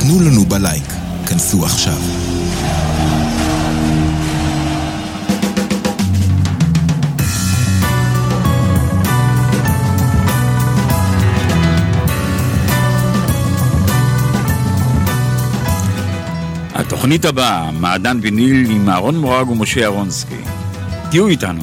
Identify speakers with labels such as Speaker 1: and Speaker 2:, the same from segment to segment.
Speaker 1: תנו לנו בלייק. כנסו עכשיו.
Speaker 2: התוכנית הבאה, מעדן ויניל עם אהרון מורג ומשה אהרונסקי. תהיו איתנו.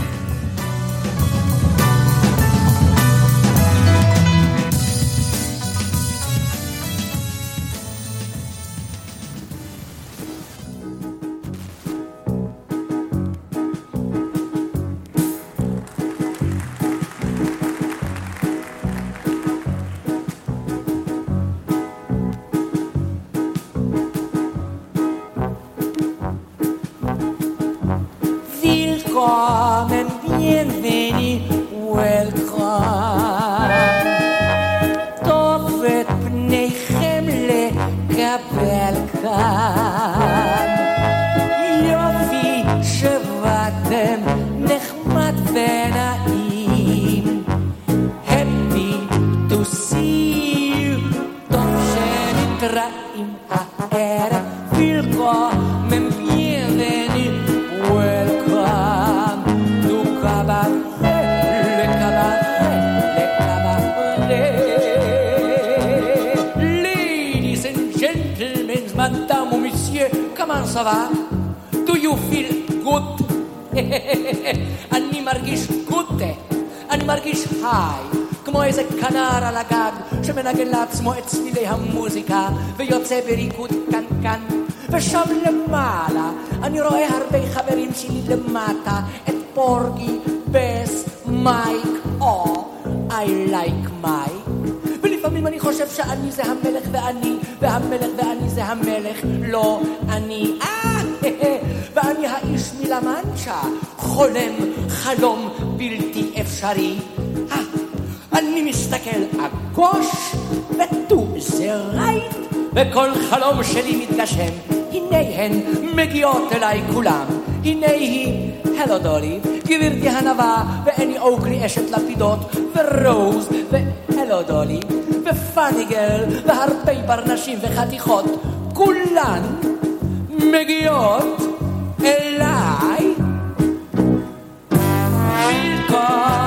Speaker 3: Ladies and gentlemen, madame ou come on, ça va? Do you feel good? and me margish good, and margish high. כמו איזה כנר על הגג שמנגן לעצמו את צלילי המוזיקה ויוצא בריקוד קנקן. ושם למעלה אני רואה הרבה חברים שלי למטה, את פורגי, בס, מייק, או I like מייק. ולפעמים אני חושב שאני זה המלך ואני, והמלך ואני זה המלך, לא אני. אה, ואני האיש מלמנצ'ה, חולם חלום בלתי אפשרי. אני מסתכל עגוש ותו זה רייט, וכל חלום שלי מתגשם. הנה הן מגיעות אליי כולם. הנה היא, הלו דולי, גברתי הנבה, ואני אוקלי אשת לפידות, ורוז, והלו דולי, ופאני גרל, והרבה ברנשים וחתיכות, כולן מגיעות אליי. Willkommen,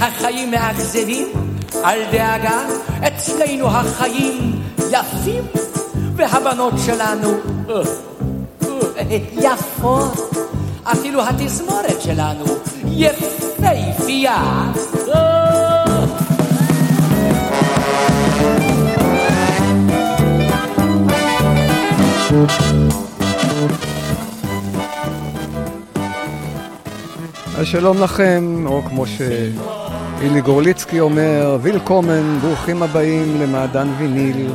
Speaker 3: החיים מאכזבים, אל דאגה, אצלנו החיים יפים, והבנות שלנו אה, יפות. אפילו התזמורת שלנו יפהפייה. אה.
Speaker 4: אז שלום לכם, או כמו שאילי גורליצקי אומר, וילקומן, ברוכים הבאים למעדן ויניל.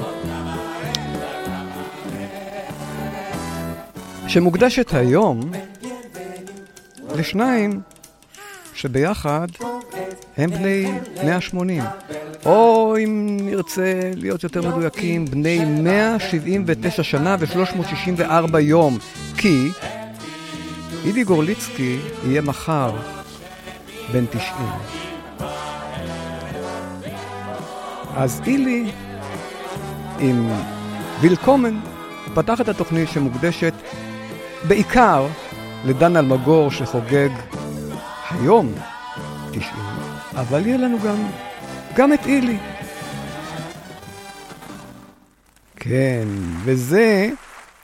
Speaker 4: שמוקדשת היום לשניים שביחד הם בני 180, או אם נרצה להיות יותר מדויקים, בני 179 שנה ו-364 יום, כי אידי גורליצקי יהיה מחר בן 90. אז אילי עם וילקומן פתח את התוכנית שמוקדשת בעיקר לדן אלמגור שחוגג היום 90, אבל יהיה לנו גם, גם את אילי. כן, וזה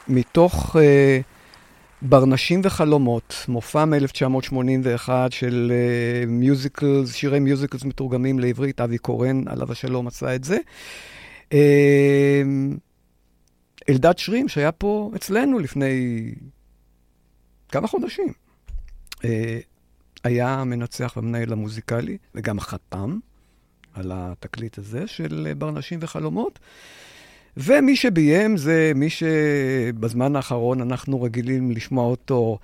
Speaker 4: מתוך אה, ברנשים וחלומות, מופע מ-1981 של musicals, שירי musicals מתורגמים לעברית, אבי קורן, עליו השלום עשה את זה. אה, אלדד שרים, שהיה פה אצלנו לפני כמה חודשים, אה, היה המנצח והמנהל המוזיקלי, וגם חתם על התקליט הזה של ברנשים וחלומות. ומי שביים זה מי שבזמן האחרון אנחנו רגילים לשמוע אותו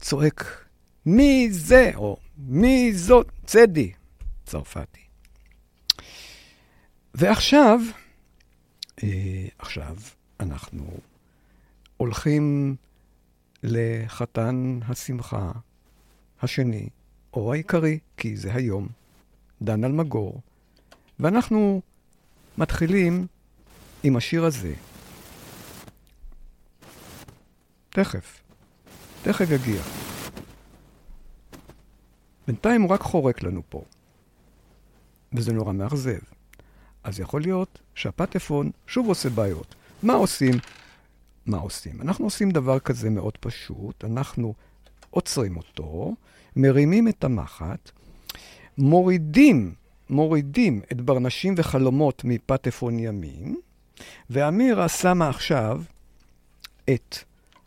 Speaker 4: צועק, מי זה? או מי זאת? צדי, צרפתי. ועכשיו, אה, עכשיו אנחנו הולכים לחתן השמחה השני, או העיקרי, כי זה היום, דן אלמגור, ואנחנו מתחילים עם השיר הזה. תכף, תכף יגיע. בינתיים הוא רק חורק לנו פה, וזה נורא מאכזב. אז יכול להיות שהפטפון שוב עושה בעיות. מה עושים? מה עושים? אנחנו עושים דבר כזה מאוד פשוט, אנחנו עוצרים אותו, מרימים את המחט, מורידים, מורידים את ברנשים וחלומות מפטפון ימין, ואמירה שמה עכשיו את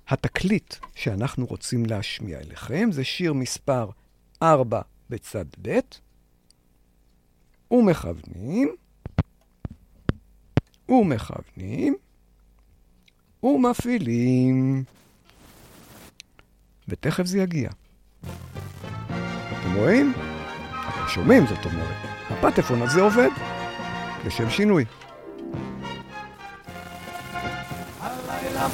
Speaker 4: התקליט שאנחנו רוצים להשמיע אליכם, זה שיר מספר 4 בצד ב', ומכוונים, ומכוונים, ומפעילים. ותכף זה יגיע. אתם רואים? אתם שומעים, זאת אומרת. הפטפון הזה עובד, לשם שינוי.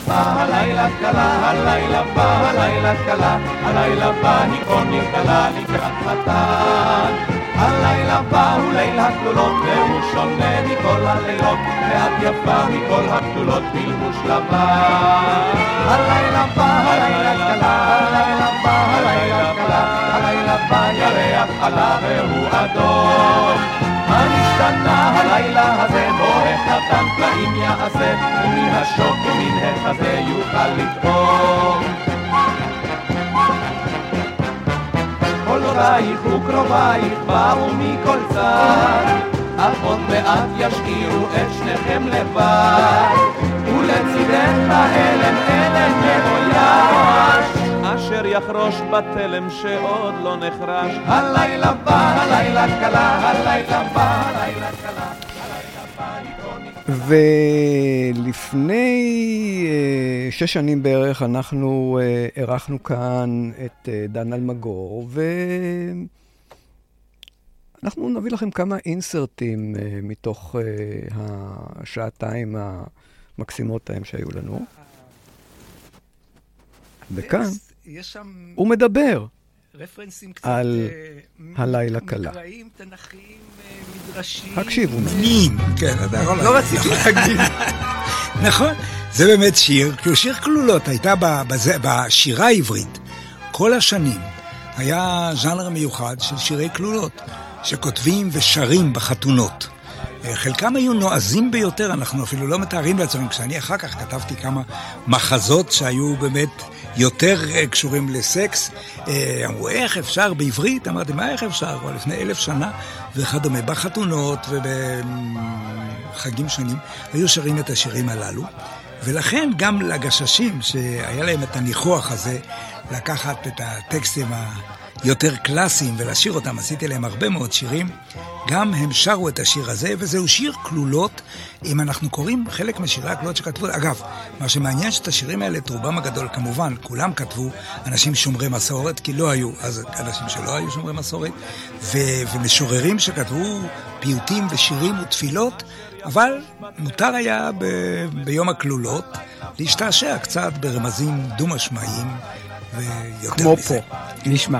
Speaker 5: הלילה קלה, הלילה בא, הלילה קלה, הלילה בא, היכון נתגלה לקראת חתן. הלילה בא הוא ליל הכלולות, והוא שונה מכל הלילות, ואת יפה מכל הכלולות בלבוש לבן. הלילה בא, הלילה קלה, הלילה בא, הלילה קלה, הלילה בא, ירח עלה והוא אדום. המשתנה הלילה הזה, בו החתן פלאים יעשה, ומן השוק ומן החזה יוכל לטעום. כל הורייך וקרובייך באו מכל צד, אך עוד מעט ישאירו את שניכם לבד, ולצידך בהלם אלם מאויש. אשר יחרוש בתלם שעוד לא נחרש. הלילה בא, הלילה קלה, הלילה בא, הלילה קלה.
Speaker 4: ולפני uh, שש שנים בערך אנחנו uh, אירחנו כאן את uh, דן אלמגור, ואנחנו נביא לכם כמה אינסרטים מתוך השעתיים המקסימות ההם שהיו לנו. וכאן... יש שם... הוא מדבר.
Speaker 6: רפרנסים קצת...
Speaker 4: על אה, הלילה קלה.
Speaker 6: מקראיים, תנכיים, אה, מדרשים.
Speaker 4: הקשיבו.
Speaker 7: נים, כן, אתה יכול
Speaker 6: לא רציתי להגיד.
Speaker 7: נכון, זה באמת שיר, כאילו שיר כלולות, הייתה בשירה העברית כל השנים. היה ז'אנר מיוחד של שירי כלולות, שכותבים ושרים בחתונות. אה, חלקם היו נועזים ביותר, אנחנו אפילו לא מתארים לעצמם. כשאני אחר כך כתבתי כמה מחזות שהיו באמת יותר אה, קשורים לסקס. אה, אמרו, איך אפשר בעברית? אמרתי, מה איך אפשר? כבר לפני אלף שנה וכדומה. בחתונות ובחגים שונים היו שרים את השירים הללו. ולכן גם לגששים, שהיה להם את הניחוח הזה, לקחת את הטקסטים היותר קלאסיים ולשיר אותם, עשיתי להם הרבה מאוד שירים, גם הם שרו את השיר הזה, וזהו שיר כלולות, אם אנחנו קוראים חלק משירי הכלולות שכתבו, אגב, מה שמעניין שאת השירים האלה, את רובם הגדול, כמובן, כולם כתבו אנשים שומרי מסורת, כי לא היו אז אנשים שלא היו שומרי מסורת, ו- ומשוררים שכתבו פיוטים ושירים ותפילות, אבל מותר היה ב- ביום הכלולות להשתעשע קצת ברמזים דו-משמעיים ויותר
Speaker 4: כמו מזה. פה, נשמע.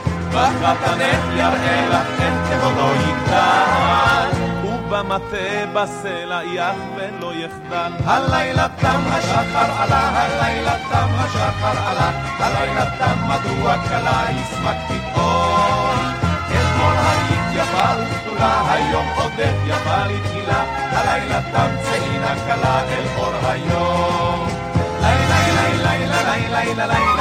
Speaker 5: בחתנך יראה לך את כבודו יגדל, ובמטה בסלע יחבן לא יחדל. הלילה תם השחר עלה, הלילה תם השחר עלה, הלילה תם מדוע כלה ישמח פתאום. אתמול היית יפה ובתולה, היום עודך יפה לתחילה, הלילה תם צאי נא כלה אל אור היום. לילה לילה לילה לילה לילה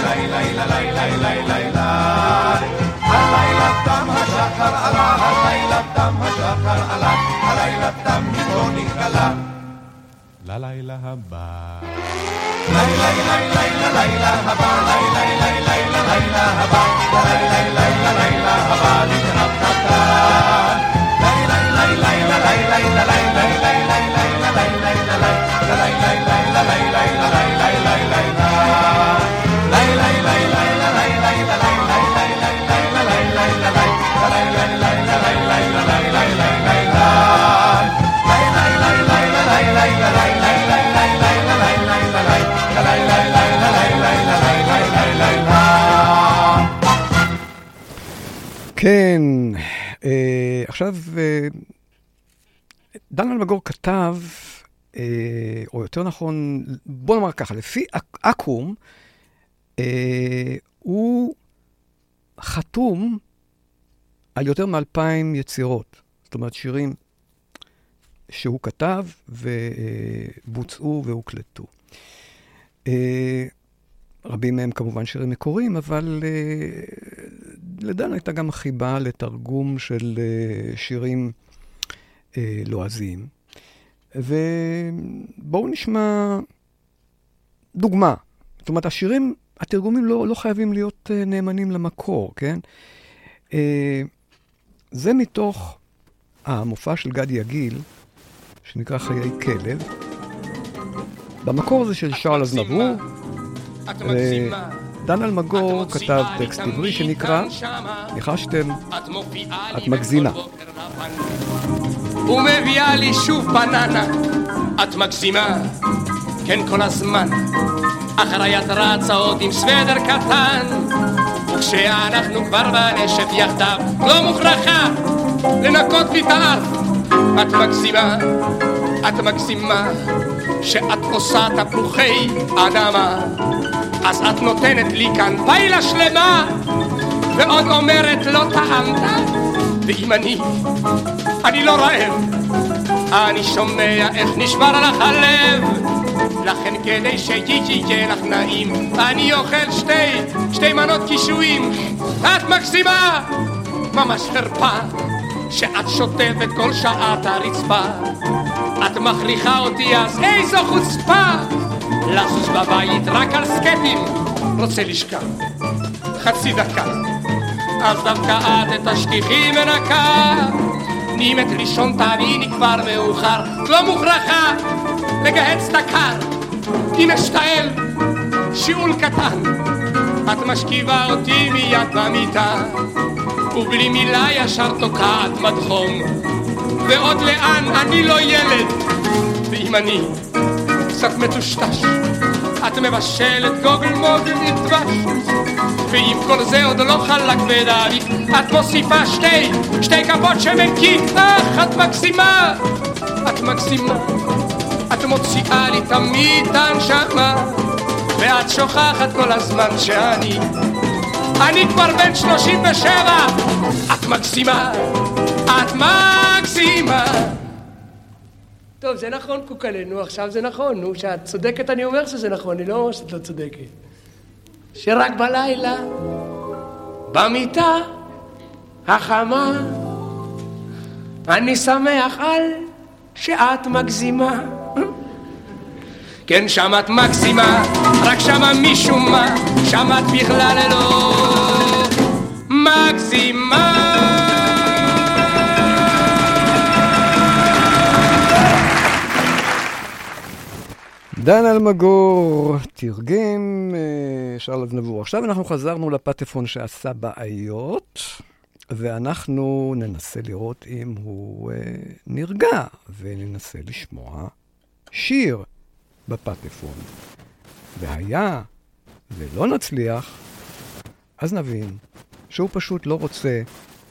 Speaker 5: לילה הלילה תם השחר עלה, הלילה תם השחר עלה, הלילה תם איתו נתגלה. ללילה הבא. לילה לילה לילה לילה הבא, לילה לילה לילה לילה הבא, לילה לילה לילה הבא לקראת נתן. לילה לילה לילה לילה לילה לילה לילה לילה לילה לילה
Speaker 4: כן, אה, עכשיו, אה, דן אלמגור כתב, אה, או יותר נכון, בוא נאמר ככה, לפי אק- אקו"ם, אה, הוא חתום על יותר מאלפיים יצירות. זאת אומרת, שירים שהוא כתב ובוצעו והוקלטו. אה, רבים מהם כמובן שירים מקוריים, אבל אה, לדן הייתה גם חיבה לתרגום של אה, שירים אה, לועזיים. ובואו נשמע דוגמה. זאת אומרת, השירים, התרגומים לא, לא חייבים להיות אה, נאמנים למקור, כן? אה, זה מתוך המופע של גדי יגיל, שנקרא חיי כלב. במקור זה של שאול אזנבור, דן אלמגור כתב טקסט עברי שנקרא, ניחשתם, את מגזימה.
Speaker 8: ומביאה לי שוב בננה, את מגזימה, כן כל הזמן. אחריי את רצה עוד עם סוודר קטן, וכשאנחנו כבר בנשף יחדיו, לא מוכרחה לנקות לי את. את מגזימה, את מגזימה, שאת עושה תפוחי אדמה. אז את נותנת לי כאן פיילה שלמה, ועוד אומרת לא טעמת, ואם אני, אני לא רעב, אני שומע איך נשבר לך הלב, לכן כדי שיהיה לך נעים, אני אוכל שתי, שתי מנות קישואים, את מקסימה, ממש חרפה, שאת שוטפת כל שעה את הרצפה, את מכריחה אותי אז איזו חוצפה, לזוז בבית רק על סקטים, רוצה לשכב, חצי דקה. אז דווקא את את השטיחים מנקה. נימת לישון תביני כבר מאוחר, לא מוכרחה לגהץ את הקר. אם שיעול קטן, את משכיבה אותי מיד במיטה, ובלי מילה ישר תוקעת מדחום. ועוד לאן, אני לא ילד, ואם אני קצת מטושטש, את מבשלת גוגל מוגל עם דבש. ועם כל זה עוד לא חלק ודליק, את מוסיפה שתי, שתי כפות שמן קיק, אך את מקסימה, את מקסימה, את מוציאה לי תמיד את הנשמה, ואת שוכחת כל הזמן שאני, אני כבר בן שלושים ושבע, את מקסימה, את מקסימה. טוב, זה נכון, קוקלה, נו, עכשיו זה נכון, נו, שאת צודקת, אני אומר שזה נכון, אני לא אומר שאת לא צודקת. שרק בלילה, במיטה החמה, אני שמח על שאת מגזימה. כן, שם את מקסימה, רק שמה משום מה, שם את בכלל לא מגזימה.
Speaker 4: דן אלמגור תרגם אה, שאול אבנבור. עכשיו אנחנו חזרנו לפטפון שעשה בעיות, ואנחנו ננסה לראות אם הוא אה, נרגע, וננסה לשמוע שיר בפטפון. והיה ולא נצליח, אז נבין שהוא פשוט לא רוצה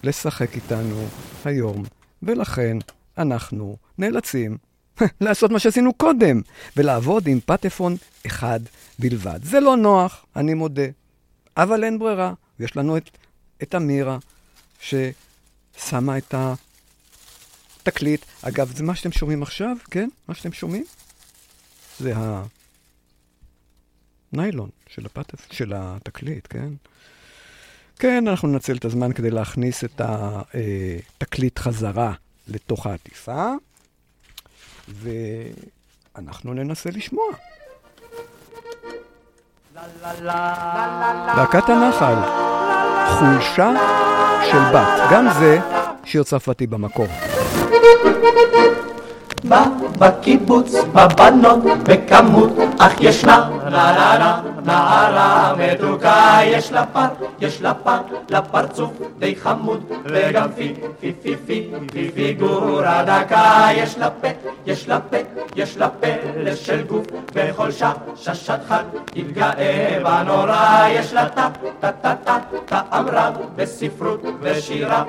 Speaker 4: לשחק איתנו היום, ולכן אנחנו נאלצים לעשות מה שעשינו קודם, ולעבוד עם פטפון אחד בלבד. זה לא נוח, אני מודה, אבל אין ברירה. יש לנו את, את אמירה, ששמה את התקליט. אגב, זה מה שאתם שומעים עכשיו, כן? מה שאתם שומעים? זה הניילון של, הפטפ... של התקליט, כן? כן, אנחנו ננצל את הזמן כדי להכניס את התקליט חזרה לתוך העטיפה, ואנחנו ננסה לשמוע. להקת הנחל, חולשה של בת, גם זה שיר צרפתי במקור.
Speaker 9: בקיבוץ, בבנות, בכמות, אך ישנה נערה, נערה מתוקה, יש לה פר, יש לה פר, לפרצוף די חמוד, וגם פי, פי, פי, פי, פי, פיגורה דקה, יש לה פה, יש לה פה, יש לה פלא של גוף, בכל שעה, ששת חג, יתגאה בנורא, יש לה טה, טה, טה, טה, טעם רב בספרות ושירה.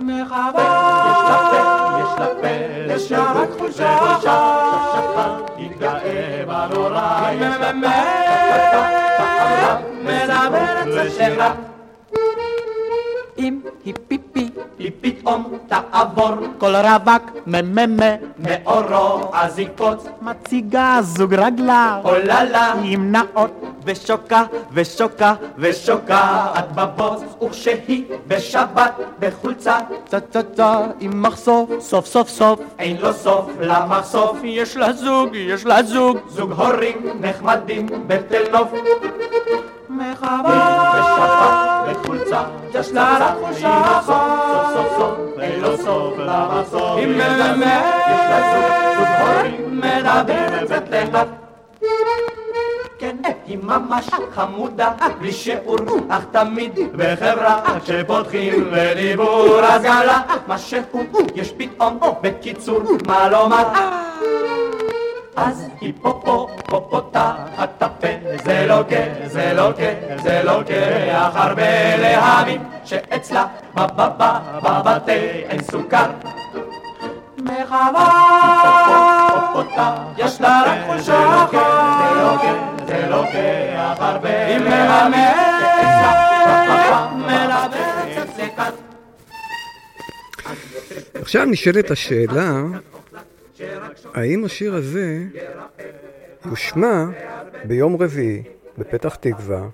Speaker 9: מחווה, יש לה פה, אם היא פיפי, היא פתאום תעבור כל רווק מממה מאורו אז יקפוץ מציגה זוג רגלה עוללה עם נאות. ושוקה ושוקה ושוקעת בבוץ. וכשהיא בשבת בחולצה צה צה צה עם מחשוף סוף סוף סוף אין לו סוף למחשוף. יש לה זוג יש לה זוג. זוג הורים נחמדים בתל נוף מחווה בשבת בחולצה יש לה תחושה סוף סוף סוף אין לו סוף למחסוף יש לה זוג זוג הורים מדברת לאט כן, היא ממש חמודה, בלי שיעור, אך תמיד בחברה, כשפותחים לדיבור אז גלה, משהו יש פתאום, בקיצור, מה לומר? אז היא פה פה פה פותחת את הפה, זה לוקח, זה לוקח, זה לוקח הרבה להבין, שאצלה בבבא בבתה אין סוכר. מחווה, יש לה רק חולשה אחת, זה לוקח, זה לוקח הרבה, מלבצת לכאן.
Speaker 4: עכשיו נשאלת השאלה, האם השיר הזה יושמע ביום רביעי בפתח תקווה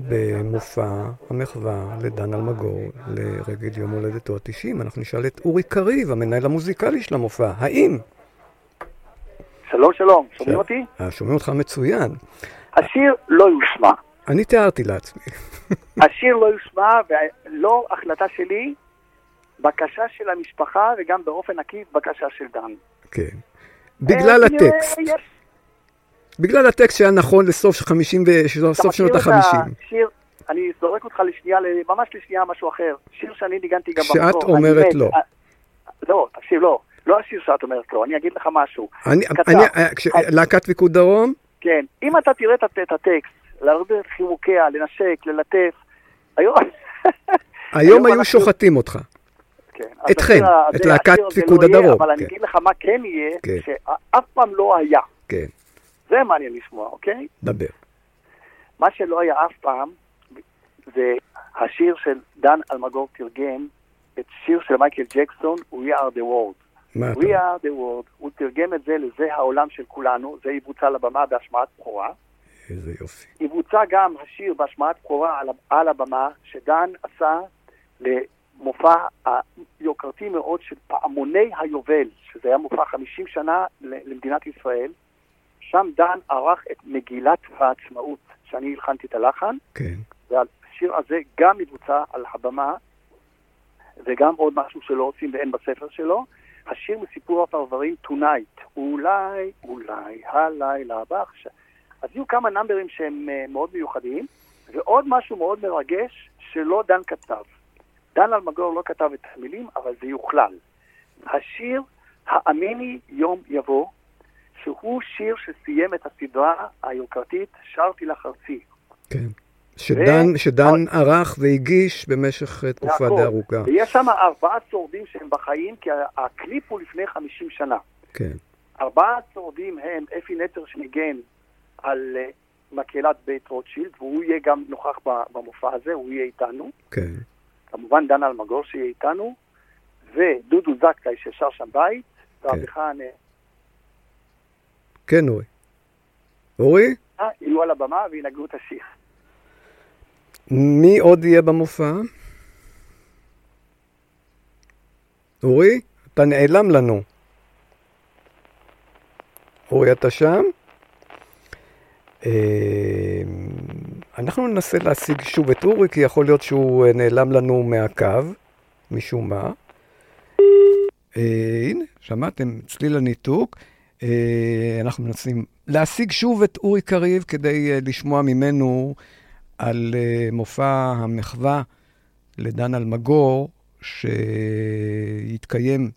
Speaker 4: במופע המחווה לדן אלמגור לרגל יום הולדתו ה-90? אנחנו נשאל את אורי קריב, המנהל המוזיקלי של המופע, האם?
Speaker 10: שלום, שלום, שומעים אותי?
Speaker 4: אה, שומעים אותך מצוין.
Speaker 10: השיר לא יושמע.
Speaker 4: אני תיארתי לעצמי.
Speaker 10: השיר לא יושמע, ולא החלטה שלי, בקשה של המשפחה, וגם באופן עקיף בקשה של דן.
Speaker 4: כן. בגלל
Speaker 10: אה,
Speaker 4: הטקסט. בגלל הטקסט שהיה נכון לסוף 50 ו-
Speaker 10: אתה
Speaker 4: סוף שנות
Speaker 10: מכיר את
Speaker 4: ה-50.
Speaker 10: השיר, אני זורק אותך לשנייה, ממש לשנייה משהו אחר. שיר שאני ניגנתי גם
Speaker 4: שאת
Speaker 10: במקור.
Speaker 4: אומרת
Speaker 10: אני מת-
Speaker 4: לא.
Speaker 10: אה, לא, תקשיב, לא. לא השיר שאת אומרת לא, אני אגיד לך משהו.
Speaker 4: אני, אה, להקת פיקוד דרום,
Speaker 10: כן, אם אתה תראה את, הטקסט, לרדת חימוקיה, לנשק, ללטף, היום...
Speaker 4: היום היו שוחטים אותך.
Speaker 10: כן,
Speaker 4: אתכם, את להקת פיקוד
Speaker 10: לא
Speaker 4: הדרום,
Speaker 10: אבל אני
Speaker 4: כן.
Speaker 10: אגיד לך מה כן יהיה,
Speaker 4: כן.
Speaker 10: שאף פעם לא היה.
Speaker 4: כן,
Speaker 10: זה מעניין לשמוע, אוקיי?
Speaker 4: דבר.
Speaker 10: מה שלא היה אף פעם, זה השיר של דן אלמגור תרגם, את שיר של מייקל ג'קסון, We are the world.
Speaker 4: מה אתה
Speaker 10: We are the world. הוא תרגם את זה לזה העולם של כולנו, זה יבוצע לבמה בהשמעת בכורה.
Speaker 4: איזה יופי.
Speaker 10: יבוצע גם השיר בהשמעת בכורה על, על הבמה, שדן עשה למופע היוקרתי מאוד של פעמוני היובל, שזה היה מופע 50 שנה למדינת ישראל. שם דן ערך את מגילת העצמאות, שאני הלחנתי את הלחן,
Speaker 4: כן.
Speaker 10: והשיר הזה גם יבוצע על הבמה, וגם עוד משהו שלא עושים ואין בספר שלו. השיר מסיפור הפרברים Tonight, אולי, אולי, הלילה עכשיו. אז יהיו כמה נאמברים שהם uh, מאוד מיוחדים, ועוד משהו מאוד מרגש שלא דן כתב. דן אלמגור לא כתב את המילים, אבל זה יוכלל. השיר "האמיני יום יבוא",
Speaker 11: שהוא שיר שסיים את הסדרה היוקרתית שרתי לך ארצי.
Speaker 4: כן. שדן, שדן ערך והגיש במשך אה, תקופה. די ארוכה.
Speaker 11: ויש שם ארבעה שורדים שהם בחיים, כי הקליפ הוא לפני 50 שנה.
Speaker 4: כן.
Speaker 11: ארבעה שורדים הם אפי נצר שניגן על אה, מקהלת בית רוטשילד, והוא יהיה גם נוכח במופע הזה, הוא יהיה איתנו.
Speaker 4: כן.
Speaker 11: כמובן דן אלמגור שיהיה איתנו, ודודו זכאי ששר שם בית, ואביחן אה,
Speaker 4: כן, אורי. אורי,
Speaker 11: יהיו על הבמה וינגנו את השיר.
Speaker 4: מי עוד יהיה במופע? אורי, אתה נעלם לנו. אורי, אתה שם? אנחנו ננסה להשיג שוב את אורי, כי יכול להיות שהוא אה, נעלם לנו מהקו, משום מה. אה, הנה, שמעתם, צליל הניתוק. אה, אנחנו מנסים להשיג שוב את אורי קריב כדי לשמוע ממנו על מופע המחווה לדן אלמגור, שיתקיים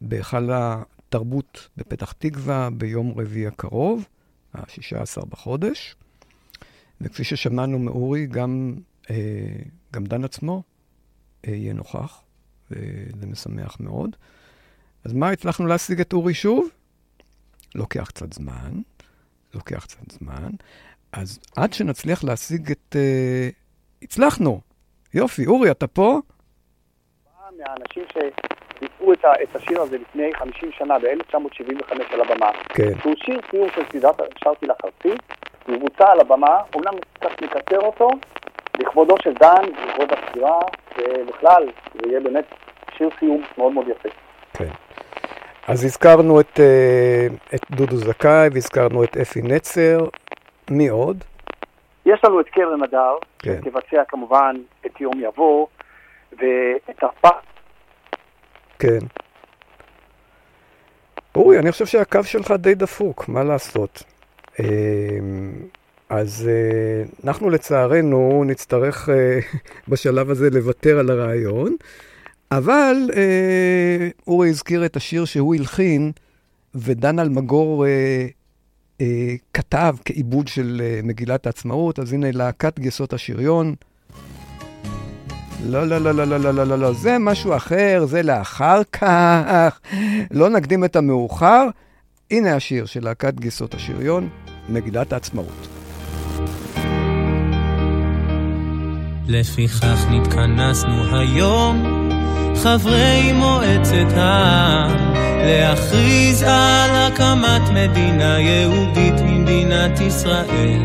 Speaker 4: בהיכל התרבות בפתח תקווה ביום רביעי הקרוב, ה-16 בחודש. וכפי ששמענו מאורי, גם, אה, גם דן עצמו אה, יהיה נוכח, וזה משמח מאוד. אז מה, הצלחנו להשיג את אורי שוב? לוקח קצת זמן, לוקח קצת זמן. אז עד שנצליח להשיג את... אה, הצלחנו. יופי, אורי, אתה פה?
Speaker 11: מהאנשים שביצעו את, את השיר הזה לפני 50 שנה, ב-1975 על הבמה.
Speaker 4: כן.
Speaker 11: שהוא שיר סיום של סדרת שרתי לך ארצי, הוא בוצע על הבמה, אומנם קצת נקצר אותו, לכבודו של דן, לכבוד הסגירה, ובכלל, זה יהיה באמת שיר סיום מאוד מאוד יפה.
Speaker 4: כן. אז הזכרנו את, אה, את דודו זכאי והזכרנו את אפי נצר. מי עוד?
Speaker 11: יש לנו את קרן הדר,
Speaker 4: כן.
Speaker 11: שתבצע כמובן את יום יבוא, ואת הפ...
Speaker 4: כן. אורי, אני חושב שהקו שלך די דפוק, מה לעשות? אה, אז אה, אנחנו לצערנו נצטרך אה, בשלב הזה לוותר על הרעיון, אבל אה, אורי הזכיר את השיר שהוא הלחין, ודן אלמגור כתב כעיבוד של מגילת העצמאות, אז הנה להקת גייסות השריון. לא, לא, לא, לא, לא, לא, לא, לא, לא, זה משהו אחר, זה לאחר כך. לא נקדים את המאוחר. הנה השיר של להקת גיסות השריון, מגילת העצמאות.
Speaker 12: לפיכך נתכנסנו היום, חברי מועצת העם, להכריז על הקמת מדינה יהודית ממדינת ישראל.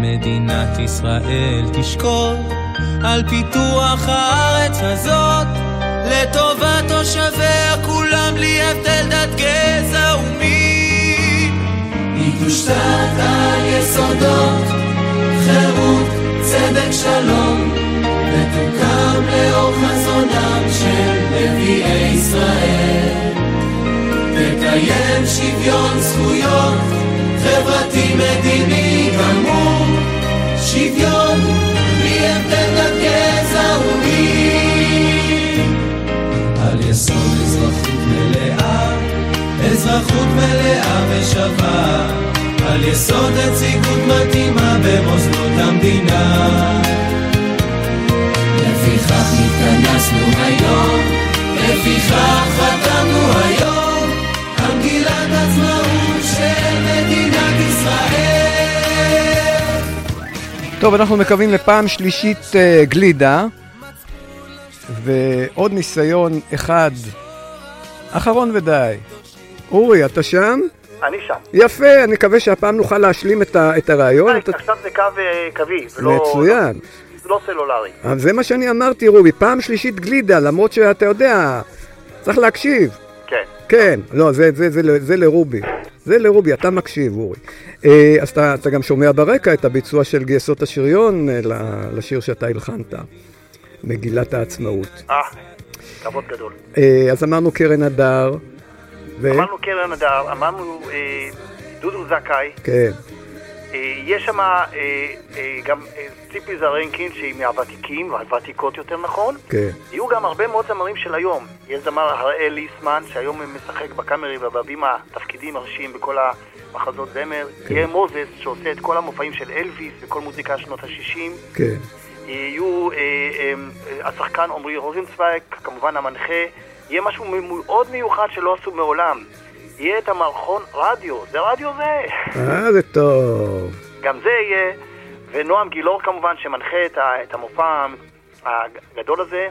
Speaker 12: מדינת ישראל תשקול על פיתוח הארץ הזאת, לטובת תושביה כולם בלי הבדל דת גזע ומין. היא תושתת על יסודות חירות, צדק, שלום, ותוקם לאור חזונם של נביאי ישראל. תקיים שוויון זכויות, חברתי מדיני גמור, שוויון בלי הבדל דת גזע ומין. על יסוד אזרחות מלאה, אזרחות מלאה ושווה, על יסוד נציגות מתאימה במוסדות המדינה. לפיכך נתכנסנו היום, לפיכך חתמנו היום, על מגילת עצמאות של מדינת ישראל.
Speaker 4: טוב, אנחנו מקווים לפעם שלישית uh, גלידה, ועוד ניסיון אחד, אחרון ודי. אורי, אתה שם?
Speaker 11: אני שם.
Speaker 4: יפה, אני מקווה שהפעם נוכל להשלים את, ה, את הרעיון. אתה...
Speaker 11: עכשיו זה קו אה, קווי, ולא...
Speaker 4: מצוין.
Speaker 11: לא סלולרי.
Speaker 4: אבל זה מה שאני אמרתי, רובי, פעם שלישית גלידה, למרות שאתה יודע, צריך להקשיב.
Speaker 11: כן.
Speaker 4: כן, לא, זה, זה, זה, זה, זה לרובי. זה לרובי, אתה מקשיב, אורי. אה, אז אתה, אתה גם שומע ברקע את הביצוע של גייסות השריון אה, לשיר שאתה הלחנת, מגילת העצמאות.
Speaker 11: אה, כבוד גדול.
Speaker 4: אה, אז אמרנו קרן הדר, ו...
Speaker 11: אמרנו קרן הדר, אמרנו אה, דודו זכאי,
Speaker 4: כן.
Speaker 11: אה, יש שם אה, אה, גם אה, ציפי זרנקין, שהיא מהוותיקים, והוותיקות יותר נכון.
Speaker 4: כן.
Speaker 11: יהיו גם הרבה מאוד זמרים של היום. יש זמר הראל ליסמן, שהיום משחק בקאמרי ובבימה תפקידים מרשים בכל המחזות זמר.
Speaker 4: כן.
Speaker 11: יהיה מוזס, שעושה את כל המופעים של אלוויס וכל מוזיקה שנות ה-60.
Speaker 4: כן.
Speaker 11: יהיו אה, אה, השחקן עמרי רוזנצוויג, כמובן המנחה. יהיה משהו מאוד מיוחד שלא עשו מעולם. יהיה את המערכון רדיו, זה רדיו זה.
Speaker 4: אה, זה טוב.
Speaker 11: גם זה יהיה, ונועם גילאור כמובן, שמנחה את, ה, את המופע הגדול הזה,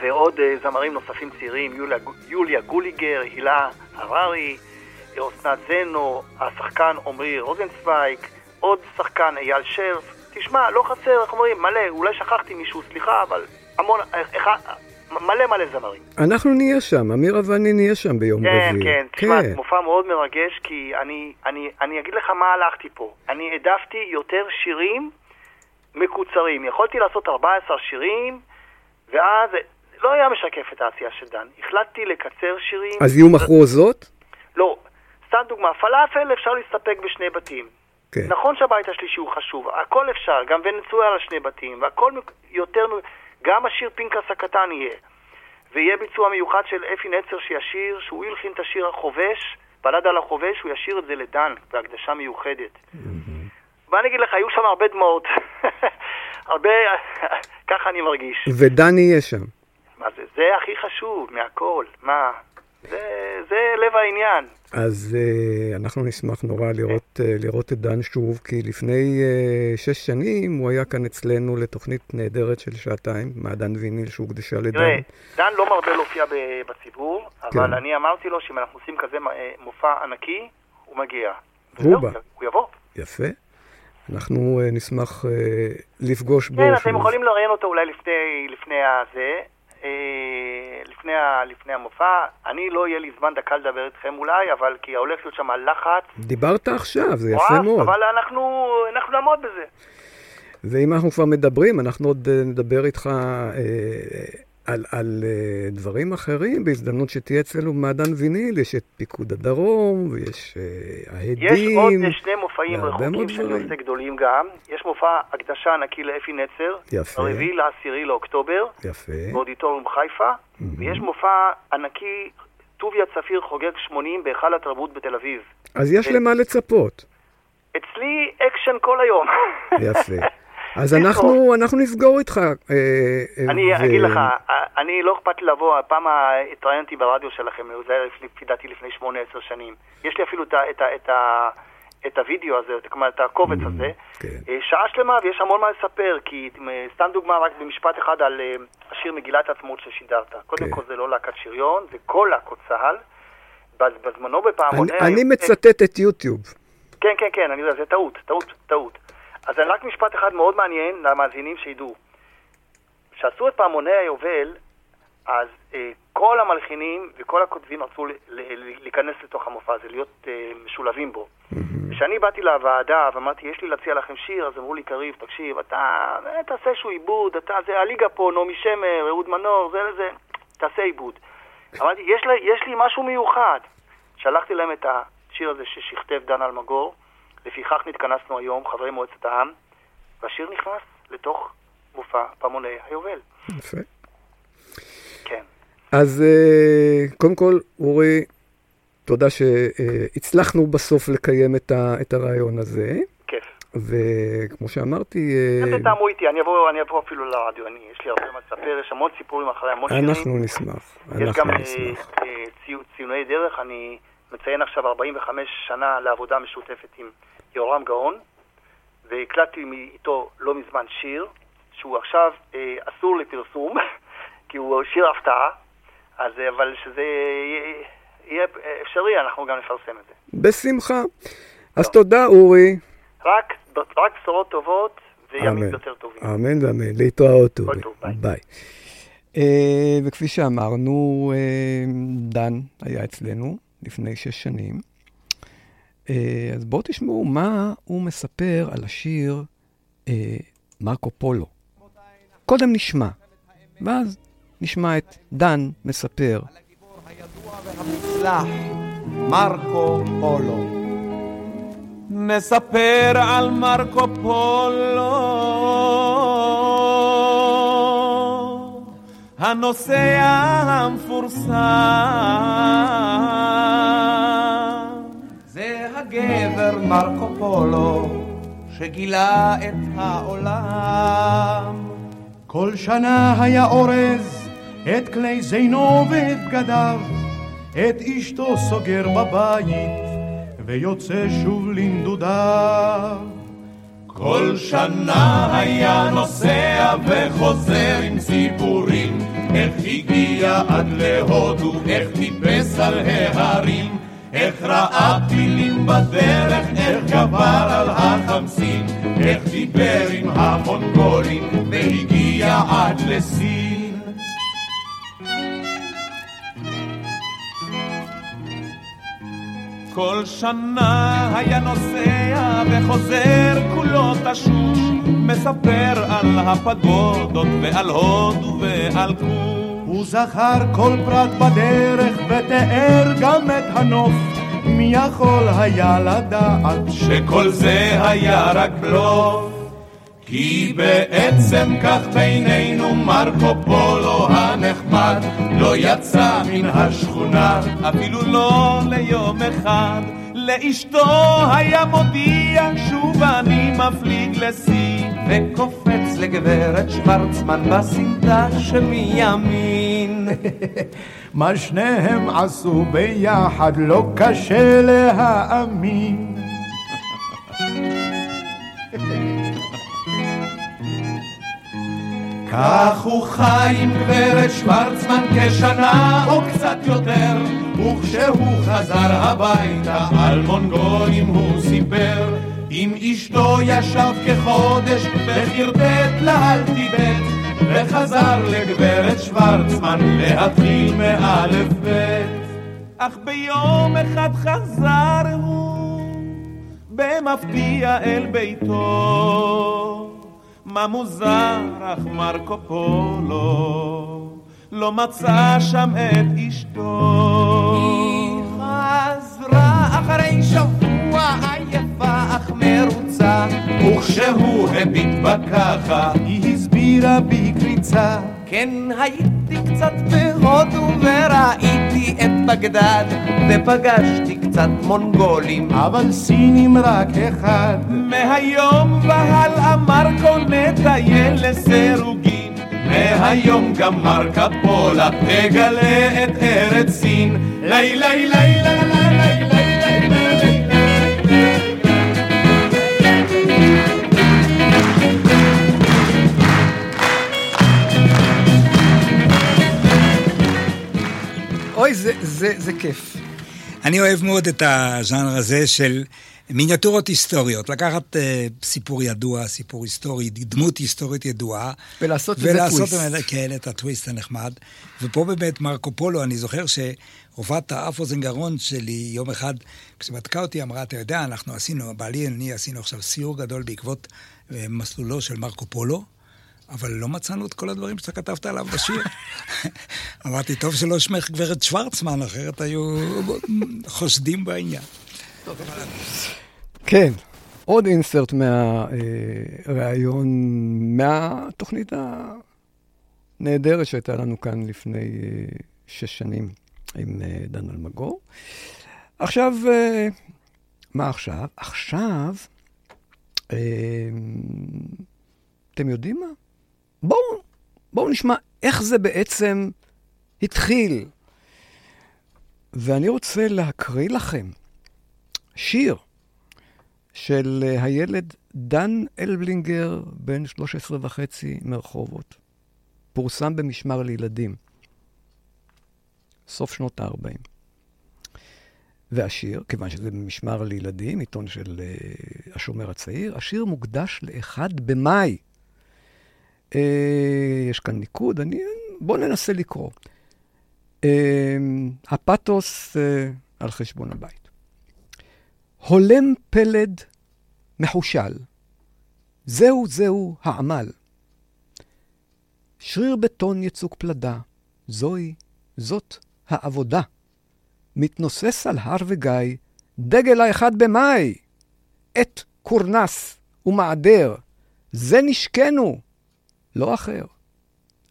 Speaker 11: ועוד אה, זמרים נוספים צעירים, יוליה, יוליה גוליגר, הילה הררי, אסנת זנו, השחקן עמרי רוזנצוויג, עוד שחקן אייל שרף. תשמע, לא חסר, איך אומרים, מלא, אולי שכחתי מישהו, סליחה, אבל המון, אחד, מלא מלא זמרים.
Speaker 4: אנחנו נהיה שם, אמירה ואני נהיה שם ביום
Speaker 11: כן,
Speaker 4: רביעי.
Speaker 11: כן, כן. תשמע, מופע מאוד מרגש, כי אני, אני, אני אגיד לך מה הלכתי פה. אני העדפתי יותר שירים מקוצרים. יכולתי לעשות 14 שירים, ואז לא היה משקף את העשייה של דן. החלטתי לקצר שירים.
Speaker 4: אז יהיו מחרוזות?
Speaker 11: לא. סתם דוגמה, פלאפל אפשר להסתפק בשני בתים.
Speaker 4: כן.
Speaker 11: נכון שהבית השלישי הוא חשוב, הכל אפשר, גם ונצואלה שני בתים, והכל יותר... גם השיר פנקס הקטן יהיה. ויהיה ביצוע מיוחד של אפי נצר שישיר, שהוא הלחין את השיר החובש, בלד על החובש, הוא ישיר את זה לדן, בהקדשה מיוחדת. ואני אגיד לך, היו שם הרבה דמעות. הרבה, ככה אני מרגיש.
Speaker 4: ודן יהיה שם.
Speaker 11: מה זה? זה הכי חשוב מהכל. מה? זה, זה לב העניין.
Speaker 4: אז uh, אנחנו נשמח נורא לראות, uh, לראות את דן שוב, כי לפני uh, שש שנים הוא היה כאן אצלנו לתוכנית נהדרת של שעתיים, מעדן ויניל שהוקדשה לדן.
Speaker 11: תראה, דן לא מרבה להופיע בציבור, כן. אבל אני אמרתי לו שאם אנחנו עושים כזה מופע ענקי, הוא מגיע.
Speaker 4: והוא בא.
Speaker 11: הוא יבוא.
Speaker 4: יפה. אנחנו נשמח לפגוש בו.
Speaker 11: כן, אתם יכולים לראיין אותו אולי לפני, לפני הזה. לפני, ה, לפני המופע. אני לא יהיה לי זמן דקה לדבר איתכם אולי, אבל כי הולך להיות שם לחץ.
Speaker 4: דיברת עכשיו, זה יפה מאוד.
Speaker 11: אבל אנחנו, אנחנו נעמוד בזה.
Speaker 4: ואם אנחנו כבר מדברים, אנחנו עוד נדבר איתך אה, על, על אה, דברים אחרים, בהזדמנות שתהיה אצלנו מעדן ויניל, יש את פיקוד הדרום, ויש אה, ההדים.
Speaker 11: יש עוד שני מופעים רחוקים שאני עושה גדולים גם. יש מופע הקדשה ענקי לאפי נצר.
Speaker 4: יפה.
Speaker 11: הרביעי לעשירי לאוקטובר.
Speaker 4: יפה.
Speaker 11: באודיטוריום חיפה. Mm-hmm. ויש מופע ענקי, טוביה צפיר חוגג 80 בהיכל התרבות בתל אביב.
Speaker 4: אז יש למה לצפות.
Speaker 11: אצלי אקשן כל היום.
Speaker 4: יפה. אז אנחנו, אנחנו נסגור איתך.
Speaker 11: אני ו... אגיד לך, אני לא אכפת לי לבוא, פעם התראיינתי ברדיו שלכם, זה היה לפי דעתי לפני שמונה עשר שנים. יש לי אפילו את, את, את, את הווידאו הזה, כלומר את הקובץ הזה.
Speaker 4: כן.
Speaker 11: שעה שלמה ויש המון מה לספר, כי סתם דוגמה רק במשפט אחד על השיר מגילת העצמאות ששידרת. קודם כל זה לא להקת שריון, זה כל להקות צה"ל. בזמנו בפעמוני...
Speaker 4: אני, אני מצטט את יוטיוב.
Speaker 11: כן, כן, כן, אני יודע, זה טעות, טעות, טעות. אז רק משפט אחד מאוד מעניין למאזינים שידעו. כשעשו את פעמוני היובל, אז אה, כל המלחינים וכל הכותבים רצו להיכנס לתוך המופע הזה, להיות אה, משולבים בו. כשאני באתי לוועדה ואמרתי, יש לי להציע לכם שיר, אז אמרו לי, קריב, תקשיב, אתה אה, תעשה איזשהו עיבוד, אתה, זה הליגה פה, נעמי שמר, אהוד מנור, זה לזה, תעשה עיבוד. אמרתי, יש, לי, יש לי משהו מיוחד. שלחתי להם את השיר הזה ששכתב דן אלמגור, לפיכך נתכנסנו היום, חברי מועצת העם, והשיר נכנס לתוך מופע פעמוני היובל.
Speaker 4: יפה.
Speaker 11: כן.
Speaker 4: אז uh, קודם כל, אורי, תודה שהצלחנו בסוף לקיים את, ה, את הרעיון הזה.
Speaker 11: כיף.
Speaker 4: וכמו שאמרתי...
Speaker 11: אתם תתאמו איתי, אני אבוא, אני אבוא אפילו לרדיו, אני, יש לי הרבה מה לספר, יש המון סיפורים אחרי המון שירים.
Speaker 4: אנחנו נשמח,
Speaker 11: יש
Speaker 4: אנחנו
Speaker 11: גם
Speaker 4: נשמח.
Speaker 11: אה, אה, ציו, ציוני דרך, אני מציין עכשיו 45 שנה לעבודה משותפת עם יורם גאון, והקלטתי איתו לא מזמן שיר, שהוא עכשיו אה, אסור לפרסום, כי הוא שיר הפתעה, אז, אבל שזה יהיה, יהיה אפשרי, אנחנו גם נפרסם את זה.
Speaker 4: בשמחה. אז תודה, אורי.
Speaker 11: רק, רק בשורות טובות וימים
Speaker 4: אמן.
Speaker 11: יותר טובים.
Speaker 4: אמן ואמן. להתראות, אורי.
Speaker 11: כל טוב, ביי.
Speaker 4: ביי. אה, וכפי שאמרנו, אה, דן היה אצלנו לפני שש שנים. אה, אז בואו תשמעו מה הוא מספר על השיר אה, מרקו פולו. קודם נשמע, ואז נשמע את דן מספר.
Speaker 5: מרקו פולו. נספר על מרקו פולו, הנוסע המפורסם. הגבר מרקו פולו, שגילה את העולם.
Speaker 13: כל שנה היה אורז את כלי זינו ואת בגדיו, את אשתו סוגר בבית, ויוצא שוב לנדודיו.
Speaker 5: כל שנה היה נוסע וחוזר עם סיפורים, איך הגיע עד להודו, איך טיפס על ההרים, איך ראה פילים בדרך, איך גבר על החמסין, איך דיבר עם המונגולים, והגיע עד לסין. כל שנה היה נוסע וחוזר כולו תשוש, מספר על הפגודות ועל הודו ועל כוש.
Speaker 13: הוא זכר כל פרט בדרך ותיאר גם את הנוף. מי יכול היה לדעת
Speaker 5: שכל זה היה רק בלוף? כי בעצם כך בינינו מרקו פולו הנחמד לא יצא מן השכונה אפילו לא ליום אחד לאשתו היה מודיע שוב אני מפליג לסין וקופץ לגברת שוורצמן בסמטה שמימין
Speaker 13: מה שניהם עשו ביחד לא קשה להאמין.
Speaker 5: כך הוא חי עם גברת שוורצמן כשנה או קצת יותר, וכשהוא חזר הביתה על מונגולים הוא סיפר, עם אשתו ישב כחודש וחרטט לה על טיבט, וחזר לגברת שוורצמן להתחיל מאלף בית. אך ביום אחד חזר הוא במפתיע אל ביתו. מה מוזר, אך מרקו פולו לא מצא שם את אשתו. היא חזרה אחרי שבוע אך מרוצה, וכשהוא הביט בה ככה, היא הסבירה בקריצה. כן, הייתי קצת בהודו וראיתי את בגדד, ופגשתי קצת מונגולים,
Speaker 13: אבל סינים רק אחד.
Speaker 5: מהיום והלאה מרקו נטייל לסירוגין, מהיום גם מרקה פולה תגלה את ארץ סין. לי לי לי לי לי
Speaker 4: אוי, זה, זה, זה כיף.
Speaker 7: אני אוהב מאוד את הז'אנר הזה של מיניאטורות היסטוריות. לקחת uh, סיפור ידוע, סיפור היסטורי, דמות היסטורית ידועה.
Speaker 4: ולעשות איזה טוויסט. ולעשות
Speaker 7: כן, את הטוויסט הנחמד. ופה באמת מרקו פולו, אני זוכר שרופאת האף אוזן גרון שלי יום אחד, כשבדקה אותי, אמרה, אתה יודע, אנחנו עשינו, בעלי אני עשינו עכשיו סיור גדול בעקבות uh, מסלולו של מרקו פולו. אבל לא מצאנו את כל הדברים שאתה כתבת עליו בשיר. אמרתי, טוב שלא שמך גברת שוורצמן, אחרת היו חושדים בעניין.
Speaker 4: כן, עוד אינסרט מהראיון, מהתוכנית הנהדרת שהייתה לנו כאן לפני אה, שש שנים עם אה, דן אלמגור. עכשיו, אה, מה עכשיו? עכשיו, אתם יודעים מה? בואו בוא נשמע איך זה בעצם התחיל. ואני רוצה להקריא לכם שיר של אה, הילד דן אלבלינגר, בן 13 וחצי מרחובות. פורסם במשמר לילדים, סוף שנות ה-40. והשיר, כיוון שזה במשמר לילדים, עיתון של uh, השומר הצעיר, השיר מוקדש ל-1 במאי. Uh, יש כאן ניקוד, אני... בואו ננסה לקרוא. Uh, הפתוס uh, על חשבון הבית. הולם פלד מחושל. זהו זהו העמל. שריר בטון יצוק פלדה, זוהי, זאת העבודה. מתנוסס על הר וגיא, דגל האחד במאי. את קורנס ומעדר, זה נשקנו, לא אחר.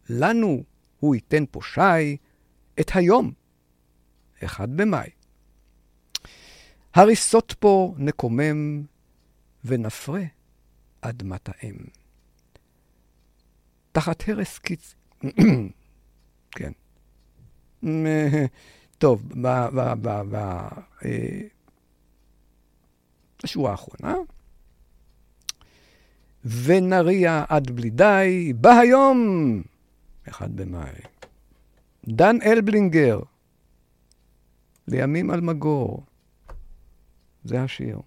Speaker 4: לנו הוא ייתן פה שי את היום, אחד במאי. הריסות פה נקומם ונפרה אדמת האם. תחת הרס קיץ... כן. טוב, בשורה האחרונה. ונריע עד בלי די, בא היום, אחד במאי. דן אלבלינגר, לימים אלמגור. זה השיר.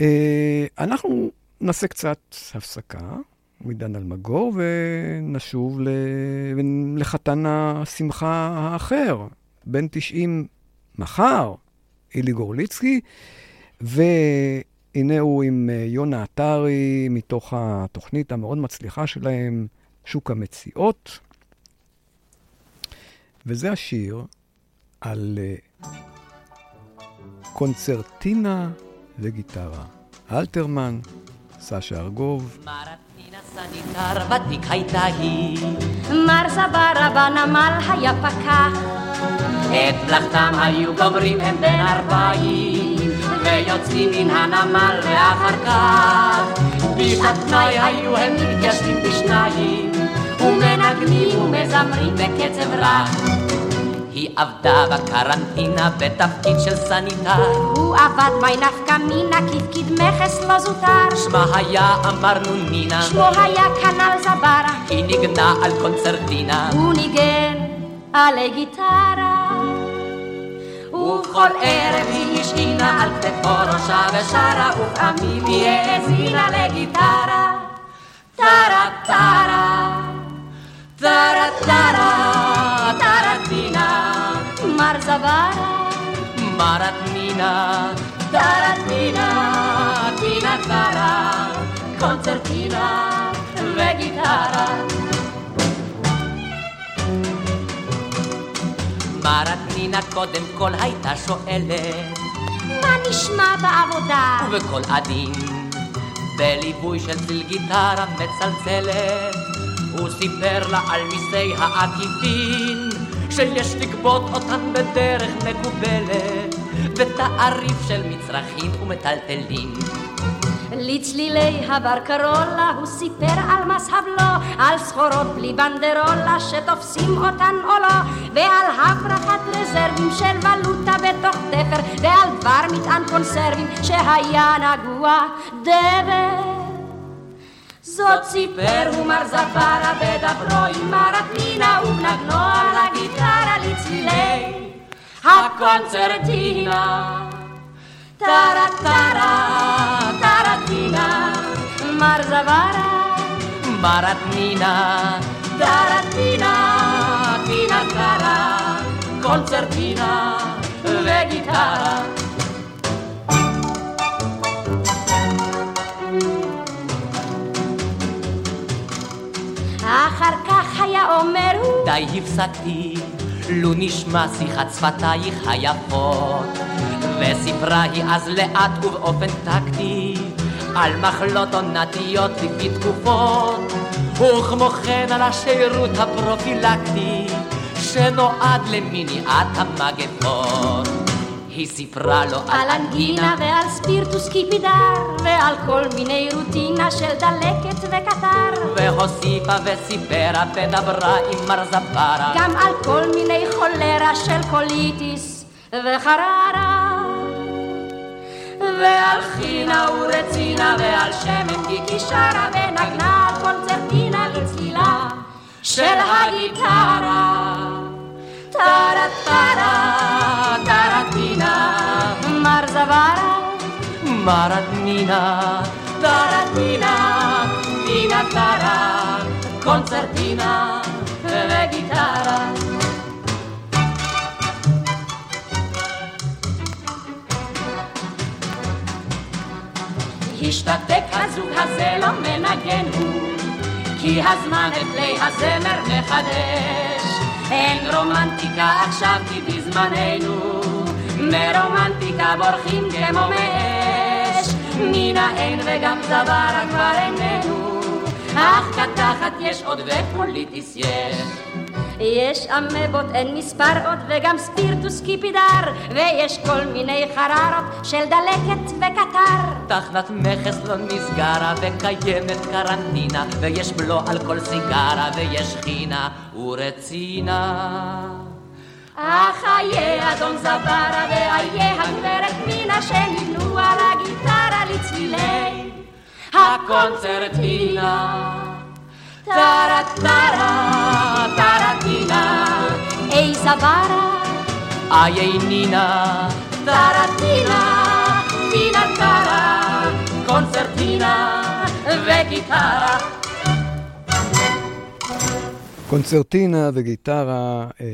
Speaker 4: אה, אנחנו נעשה קצת הפסקה מדן אלמגור ונשוב לחתן השמחה האחר, בן 90 מחר, אילי גורליצקי, והנה הוא עם אה, יונה עטרי מתוך התוכנית המאוד מצליחה שלהם, שוק המציאות. וזה השיר על אה, קונצרטינה וגיטרה. אלתרמן, סשה ארגוב.
Speaker 14: סניטר ותיק הייתה היא. מר סברה בנמל היה פקח. את מלאכתם היו גומרים הם בן ארבעים, ויוצאים מן הנמל ואחר כך. בשעת פנאי היו הם מתיישבים בשניים, ומנגנים ומזמרים בקצב רב. היא עבדה בקרנטינה בתפקיד של סניטר.
Speaker 15: הוא עבד מי נפקא מינה כפקיד מכס לא זוטר.
Speaker 14: שמה היה אמרנו נינה.
Speaker 15: שמו היה כנ"ל זברה.
Speaker 14: היא ניגנה על קונצרטינה.
Speaker 15: הוא ניגן עלי גיטרה.
Speaker 14: ובכל ערב היא השעינה על כתפו ראשה ושרה, ופעמים היא האזינה לגיטרה. טרה טרה, טרה טרה, טרטינה.
Speaker 15: Marzavara
Speaker 14: Maratnina Taratina Tina Tara Concertina וגיטרה מרתנינה קודם כל הייתה שואלת
Speaker 15: מה נשמע בעבודה?
Speaker 14: ובקול עדין בליווי של צליל גיטרה מצלצלת הוא סיפר לה על מיסי העקיפין שיש לגבות אותן בדרך מקובלת, ותעריף של מצרכים ומטלטלים.
Speaker 15: לצלילי הברקרולה הוא סיפר על מס הבלו, על סחורות בלי בנדרולה שתופסים אותן או לא, ועל הברחת רזרבים של ולוטה בתוך תפר, ועל דבר מטען קונסרבים שהיה נגוע דבר.
Speaker 14: זאת סיפר הוא מר זפרה בדברו עם מרתינה ובנגנו על הגיטרה לצלילי הקונצרטינה. טרה טרה
Speaker 15: מר זברה
Speaker 14: מרתנינה טרטינה טינה טרה קונצרטינה וגיטרה
Speaker 15: אחר כך היה אומר הוא
Speaker 14: די הפסקתי, לו נשמע שיחת שפתייך היפות וסיפרה היא אז לאט ובאופן טקטי על מחלות עונתיות לפי תקופות וכמו כן על השירות הפרופילקטי שנועד למניעת המגפות. היא סיפרה לו
Speaker 15: על אנגינה ועל ספירטוס קיפידר ועל כל מיני רוטינה של דלקת וקטר.
Speaker 14: והוסיפה וסיפרה ודברה עם מר זפרה.
Speaker 15: גם על כל מיני חולרה של קוליטיס וחררה
Speaker 14: ועל חינה ורצינה ועל שמן גיקי שרה ונגנה קונצרטינה לצלילה של הגיטרה. טרה טרה טרטינה
Speaker 15: מרזברה
Speaker 14: מרתנינה טרטינה טינה טרה קונצרטינה השתתק הזוג הזה לא מנגן הוא כי הזמן את כלי הזמר מחדש אין רומנטיקה עכשיו כי בזמננו מרומנטיקה בורחים כמו מאש מינה אין וגם זברה כבר איננו, אך קתחת יש עוד ופוליטיס יש.
Speaker 15: יש אמבות, אין מספר עוד, וגם ספירטוס קיפידר, ויש כל מיני חררות של דלקת וקטר.
Speaker 3: תחנת מכס לא נסגרה, וקיימת קרנטינה, ויש בלו על כל סיגרה, ויש חינה ורצינה.
Speaker 14: אך איה אדון זברה ואיה הגברת מינה שנבנו על הגיטרה לצלילי
Speaker 3: הקונצרטינה. טרה טרה
Speaker 15: זברה
Speaker 3: איי נינה טרטינה טינה טרה קונצרטינה וגיטרה
Speaker 4: קונצרטינה וגיטרה, אה,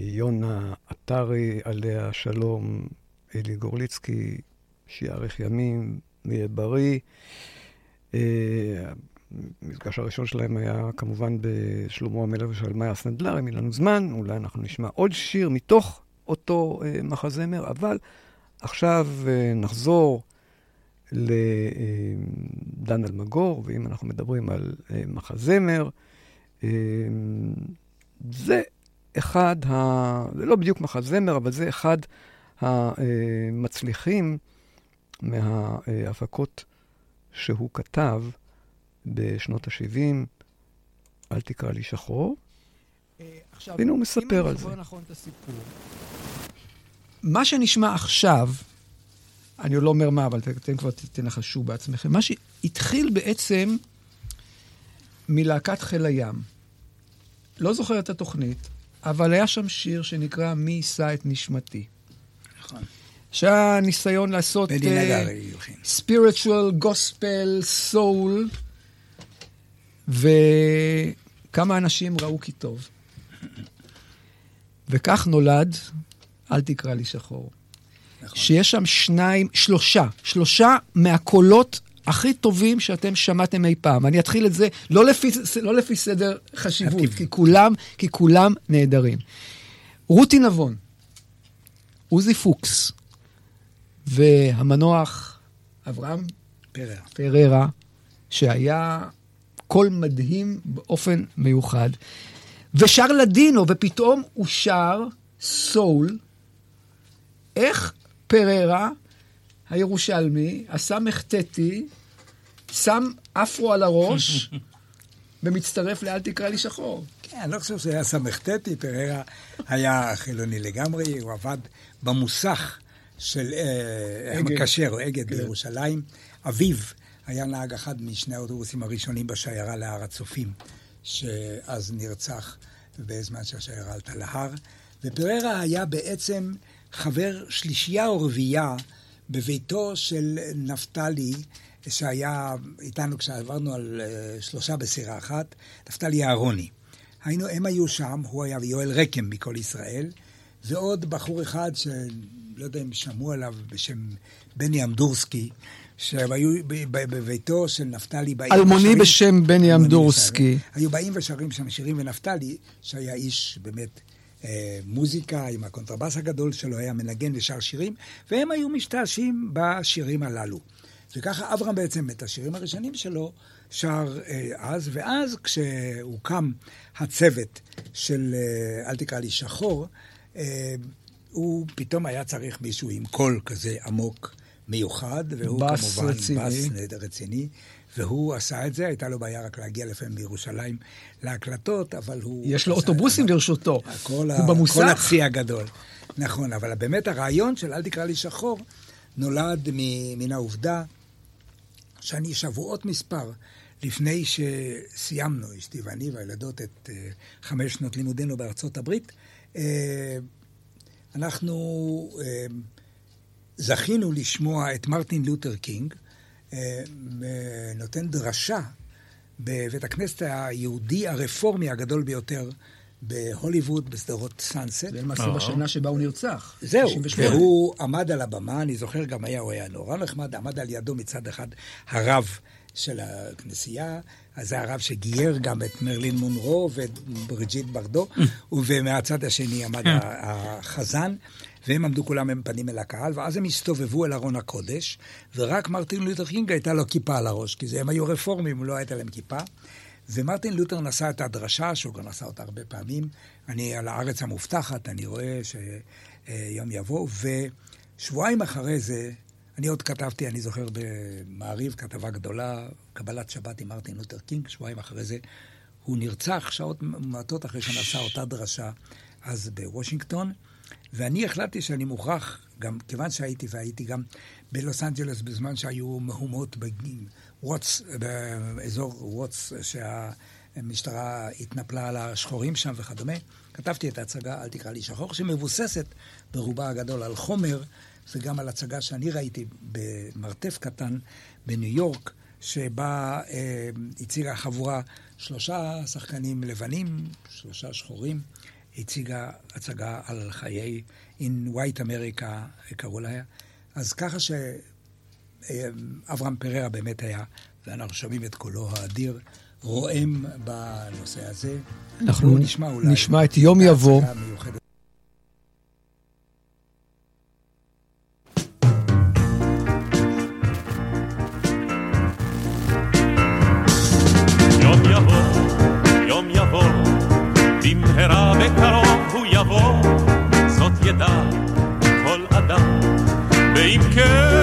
Speaker 4: יונה עטרי, עליה שלום, אלי גורליצקי, שיאריך ימים, ויהיה בריא. אה, המפגש הראשון שלהם היה כמובן בשלמה המלך ושלמיה סנדלר, אם אין לנו זמן, אולי אנחנו נשמע עוד שיר מתוך אותו אה, מחזמר, אבל עכשיו אה, נחזור לדן אלמגור, ואם אנחנו מדברים על אה, מחזמר, אה, זה אחד, ה... זה לא בדיוק מחזמר, אבל זה אחד המצליחים מההפקות שהוא כתב בשנות ה-70, אל תקרא לי שחור.
Speaker 6: עכשיו,
Speaker 4: הנה הוא מספר על
Speaker 6: אם
Speaker 4: זה.
Speaker 6: אני נכון את הסיפור, מה שנשמע עכשיו, אני עוד לא אומר מה, אבל אתם כבר תנחשו בעצמכם, מה שהתחיל בעצם מלהקת חיל הים. לא זוכר את התוכנית, אבל היה שם שיר שנקרא "מי יישא את נשמתי".
Speaker 7: נכון.
Speaker 6: שהיה ניסיון לעשות
Speaker 7: בני נגרי הלחין.
Speaker 6: ספיריטואל, גוספל, סול, וכמה אנשים ראו כי טוב. וכך נולד, אל תקרא לי שחור.
Speaker 7: נכון.
Speaker 6: שיש שם שניים, שלושה, שלושה מהקולות הכי טובים שאתם שמעתם אי פעם. אני אתחיל את זה לא לפי, לא לפי סדר חשיבות, כי כולם, כי כולם נהדרים. רותי נבון, עוזי פוקס, והמנוח אברהם
Speaker 7: פררה.
Speaker 6: פררה, שהיה קול מדהים באופן מיוחד, ושר לדינו, ופתאום הוא שר סול. איך פררה, הירושלמי, הסמ"טי, שם אפרו על הראש ומצטרף לאל תקרא לי שחור.
Speaker 7: כן, אני לא חושב שהיה סמ"טי, פררה היה חילוני לגמרי, הוא עבד במוסך של אה,
Speaker 6: אגד.
Speaker 7: המקשר, אגד
Speaker 6: כן.
Speaker 7: בירושלים. אביו היה נהג אחד משני האוטובוסים הראשונים בשיירה להר הצופים, שאז נרצח בזמן שהשיירה עלתה להר. ופררה היה בעצם חבר שלישייה או רביעייה בביתו של נפתלי, שהיה איתנו כשעברנו על אה, שלושה בסירה אחת, נפתלי אהרוני. היינו, הם היו שם, הוא היה יואל רקם מכל ישראל, ועוד בחור אחד שלא יודע אם שמעו עליו בשם בני אמדורסקי, שהם היו בביתו של נפתלי באים
Speaker 6: אלמוני בשם בני אמדורסקי.
Speaker 7: היו באים ושרים שם שירים, ונפתלי, שהיה איש באמת אה, מוזיקה, עם הקונטרבס הגדול שלו, היה מנגן ושר שירים, והם היו משתעשים בשירים הללו. וככה אברהם בעצם את השירים הראשונים שלו שר אה, אז, ואז כשהוקם הצוות של אה, אל תקרא לי שחור, הוא פתאום היה צריך מישהו עם קול כזה עמוק מיוחד, והוא
Speaker 6: בס
Speaker 7: כמובן
Speaker 6: רציני.
Speaker 7: בס רציני, והוא עשה את זה, הייתה לו בעיה רק להגיע לפעמים בירושלים להקלטות, אבל הוא...
Speaker 6: יש לו אוטובוסים לרשותו. הוא במוסך.
Speaker 7: כל הצי הגדול. נכון, אבל באמת הרעיון של אל תקרא לי שחור נולד מן העובדה שאני שבועות מספר לפני שסיימנו, אשתי ואני והילדות, את אה, חמש שנות לימודינו בארצות הברית, אה, אנחנו אה, זכינו לשמוע את מרטין לותר קינג אה, נותן דרשה בבית הכנסת היהודי הרפורמי הגדול ביותר בהוליווד, בשדרות סאנסט.
Speaker 6: זה למעשה בשנה שבה הוא נרצח.
Speaker 7: זהו,
Speaker 6: 68.
Speaker 7: והוא עמד על הבמה, אני זוכר גם היה, הוא היה נורא נחמד, עמד על ידו מצד אחד הרב של הכנסייה, אז זה הרב שגייר גם את מרלין מונרו ואת בריג'יט ברדו, ומהצד השני עמד
Speaker 6: כן.
Speaker 7: החזן, והם עמדו כולם עם פנים אל הקהל, ואז הם הסתובבו אל ארון הקודש, ורק מרטין לותר קינג הייתה לו כיפה על הראש, כי זה, הם היו רפורמים, לא הייתה להם כיפה. ומרטין לותר נשא את הדרשה, שהוא גם נשא אותה הרבה פעמים. אני על הארץ המובטחת, אני רואה שיום יבוא, ושבועיים אחרי זה, אני עוד כתבתי, אני זוכר במעריב, כתבה גדולה, קבלת שבת עם מרטין לותר קינג, שבועיים אחרי זה. הוא נרצח שעות מעטות אחרי שנשא אותה דרשה אז בוושינגטון, ואני החלטתי שאני מוכרח, גם כיוון שהייתי, והייתי גם בלוס אנג'לס בזמן שהיו מהומות בווטס, באזור ווטס, שהמשטרה התנפלה על השחורים שם וכדומה, כתבתי את ההצגה "אל תקרא לי שחור", שמבוססת ברובה הגדול על חומר, וגם על הצגה שאני ראיתי במרתף קטן בניו יורק, שבה אה, הציגה חבורה שלושה שחקנים לבנים, שלושה שחורים, הציגה הצגה על חיי In White America, קראו לה. אז ככה שאברהם פררה באמת היה, ואנחנו שומעים את קולו האדיר, רועם בנושא הזה.
Speaker 6: אנחנו
Speaker 7: נשמע אולי
Speaker 6: נשמע את יום יבוא.
Speaker 16: במהרה בקרוב הוא יבוא, זאת ידע כל אדם, ואם כן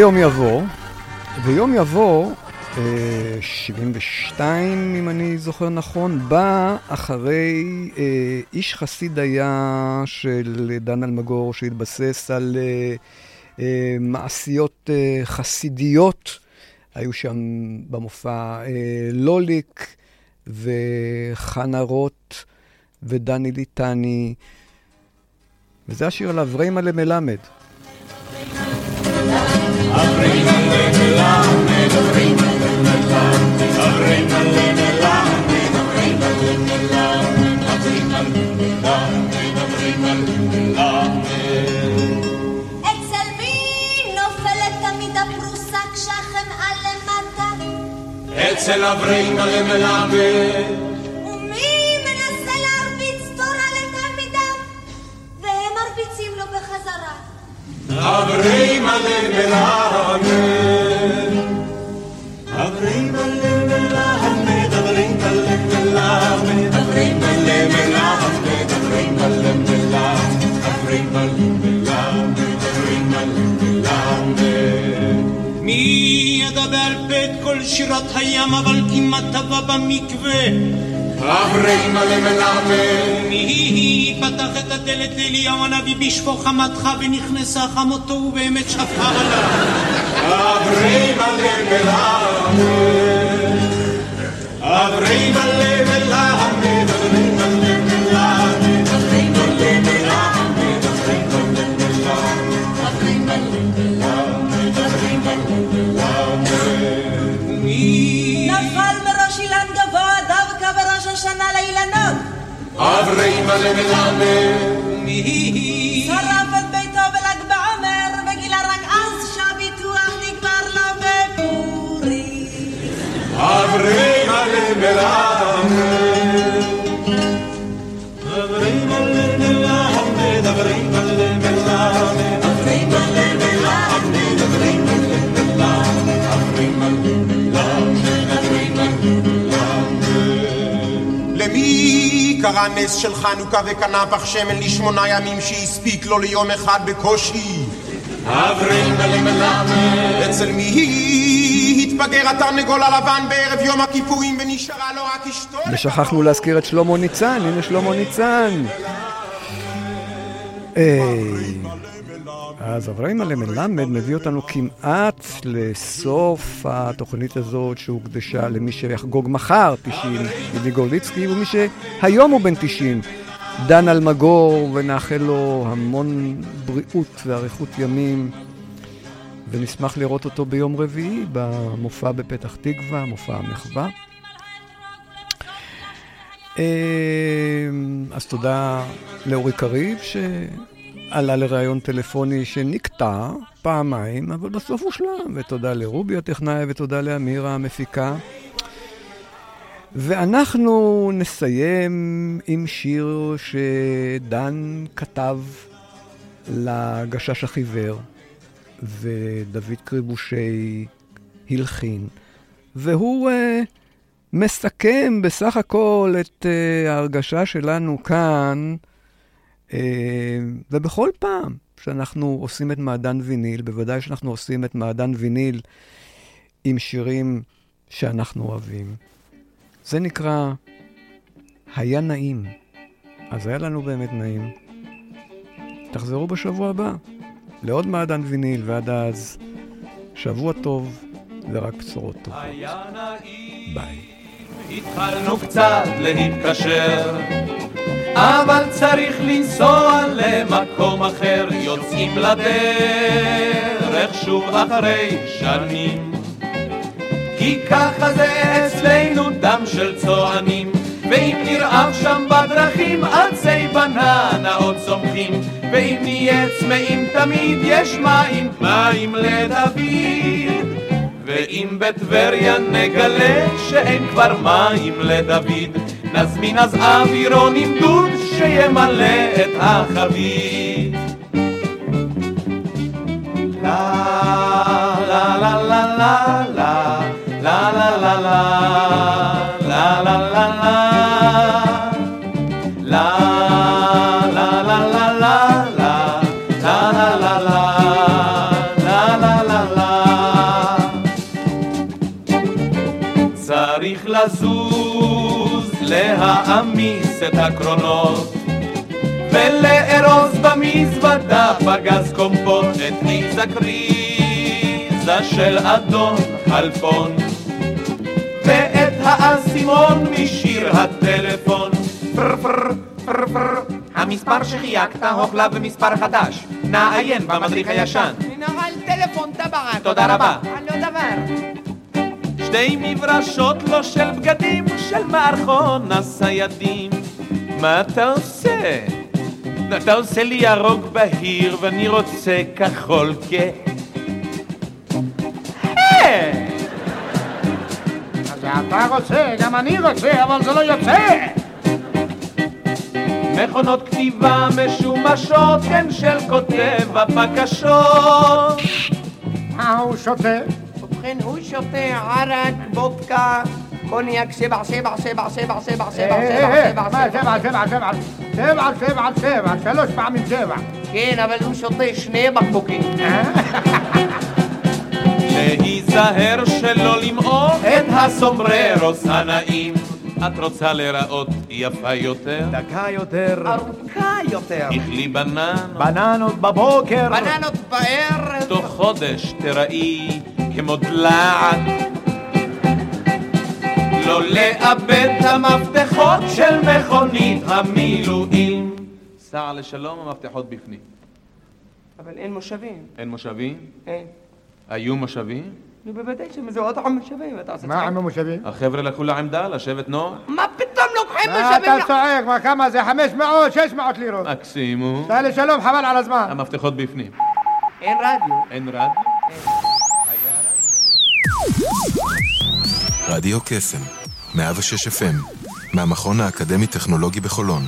Speaker 16: יום יבוא,
Speaker 4: ויום יבוא, אה, 72 אם אני זוכר נכון, בא אחרי אה, איש חסיד היה של דן אלמגור שהתבסס על אה, אה, מעשיות אה, חסידיות. היו שם במופע אה, לוליק וחנה רוט ודני ליטני, וזה השיר על אבריימה למלמד.
Speaker 17: אצל אברהם למלאבה אברהם הלל מלאמן. אברהם הלל מלאמן, אברהם
Speaker 5: הלל מלאמן, אברהם הלל מלאמן, אברהם הלל מלאמן, אברהם הלל מלאמן, אברהם הלל מלאמן.
Speaker 18: מי ידע בעל פה את כל שירת הים, אבל כמעט טבע במקווה.
Speaker 5: אבריימה למלמד
Speaker 18: מי פתח את הדלת לאליהו הנביא בשפוך חמתך ונכנסה חמותו ובאמת שפכה עליו?
Speaker 5: אבריימה למלמד אבריימה למלמד אבריימה למלמד
Speaker 17: שרף את ביתו בל"ג בעומר וגילה רק אז שהביטוח נגמר לו בפורים.
Speaker 5: אבריימה למלמד
Speaker 19: קרה נס של חנוכה וקנה פח שמן לשמונה ימים שהספיק לו ליום אחד בקושי?
Speaker 5: אבריימה למלמד
Speaker 19: אצל מי התבגר התרנגול הלבן בערב יום הכיפורים ונשארה לו רק אשתו?
Speaker 4: ושכחנו להזכיר את שלמה ניצן, הנה שלמה ניצן. היי. אז אברהם עלי מלמד מביא אותנו כמעט לסוף התוכנית הזאת שהוקדשה למי שיחגוג מחר 90, ידי גורליצקי, ומי שהיום הוא בן 90, דן אלמגור, ונאחל לו המון בריאות ואריכות ימים, ונשמח לראות אותו ביום רביעי במופע בפתח תקווה, מופע המחווה. אה, אז תודה לאורי קריב, שעלה לראיון טלפוני שנקטע פעמיים, אבל בסוף הושלם. ותודה לרובי הטכנאי ותודה לאמירה המפיקה. ואנחנו נסיים עם שיר שדן כתב לגשש החיוור, ודוד קריבושי הלחין, והוא... uh, מסכם בסך הכל את uh, ההרגשה שלנו כאן, ובכל פעם שאנחנו עושים את מעדן ויניל, בוודאי שאנחנו עושים את מעדן ויניל עם שירים שאנחנו אוהבים. זה נקרא היה נעים. אז היה לנו באמת נעים. תחזרו בשבוע הבא לעוד מעדן ויניל, ועד אז, שבוע טוב ורק בשורות טובות. ביי.
Speaker 5: התחלנו קצת להתקשר, אבל צריך לנסוע למקום אחר, יוצאים לדרך שוב אחרי שנים. כי ככה זה אצלנו דם של צוענים, ואם נרעב שם בדרכים עצי בננה עוד צומחים, ואם נהיה צמאים תמיד יש מים, מים לדוד. ואם בטבריה נגלה שאין כבר מים לדוד, נזמין אז אווירון עם דוד שימלא את החבית. לה לה לה לה לה לה לה לה לה להעמיס את הקרונות ולארוז במזוודה פגז קומפוט את עץ הקריזה של אדון חלפון ואת האסימון משיר הטלפון פר פר פר פר המספר שחייגת הוכלה במספר חדש נא עיין במדריך הישן
Speaker 20: הנה על טלפון טבעת.
Speaker 5: תודה רבה.
Speaker 20: על לא דבר.
Speaker 5: שתי מברשות לא של בגדים, של מערכון הסיידים. מה אתה עושה? אתה עושה לי ירוק בהיר ואני רוצה כחול כ...
Speaker 20: אז אתה רוצה, גם אני רוצה, אבל זה לא יוצא.
Speaker 5: מכונות כתיבה משומשות, כן של כותב הבקשות.
Speaker 20: מה הוא שותה? ובכן, הוא שותה ערק, וודקה, קוניאק שבע, שבע, שבע, שבע, שבע, שבע,
Speaker 13: אה,
Speaker 20: שבע,
Speaker 13: שבע, שבע, שבע? שבע, שבע, שבע, שלוש פעמים שבע.
Speaker 20: כן, אבל הוא שותה שני בקבוקים.
Speaker 5: להיזהר שלא למעוך את הסומבררוס הנעים. את רוצה להיראות יפה יותר?
Speaker 13: דקה יותר.
Speaker 20: ארוכה יותר.
Speaker 5: אכלי בננות.
Speaker 13: בננות בבוקר.
Speaker 20: בננות בערב.
Speaker 5: תוך חודש תראי כמו דלעת. לא לאבד את המפתחות של מכונית המילואים. סע לשלום, המפתחות בפנים.
Speaker 20: אבל אין מושבים.
Speaker 5: אין מושבים?
Speaker 20: אין.
Speaker 5: היו מושבים?
Speaker 20: נו, בוודאי שמזוהות עם מושבים, אתה עושה
Speaker 13: מה
Speaker 20: צחוק?
Speaker 13: עם המושבים?
Speaker 5: החבר'ה לקחו לעמדה, לשבת נוח?
Speaker 20: מה פתאום לוקחים
Speaker 13: מה
Speaker 20: מושבים?
Speaker 13: אתה צועק? מה כמה זה? 500, 600 לירות.
Speaker 5: מקסימום.
Speaker 13: סע לשלום, חבל על הזמן.
Speaker 5: המפתחות בפנים.
Speaker 20: אין רדיו.
Speaker 5: אין רדיו?
Speaker 1: רדיו קסם, 106 FM, מהמכון האקדמי-טכנולוגי בחולון.